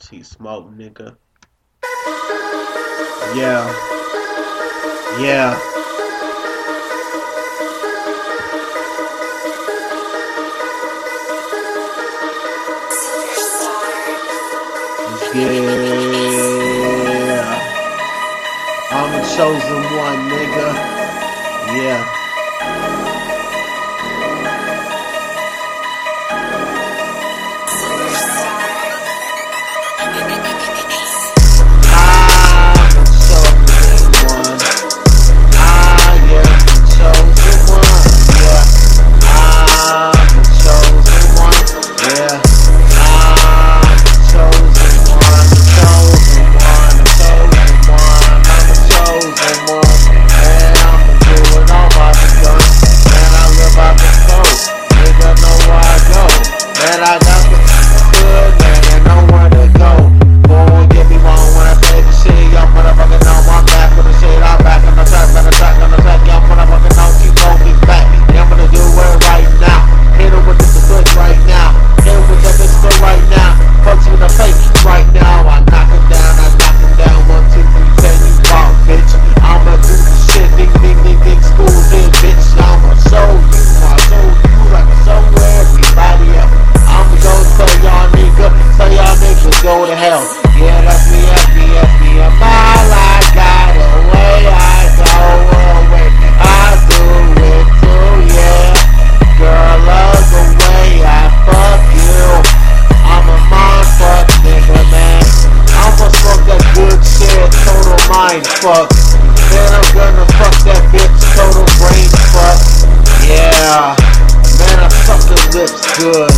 She smoke, nigga. Yeah. Yeah. Yeah. I'm a chosen one, nigga. Yeah. mind fuck. Then I'm gonna fuck that bitch, total brain fuck. Yeah, man, I fuck her lips good.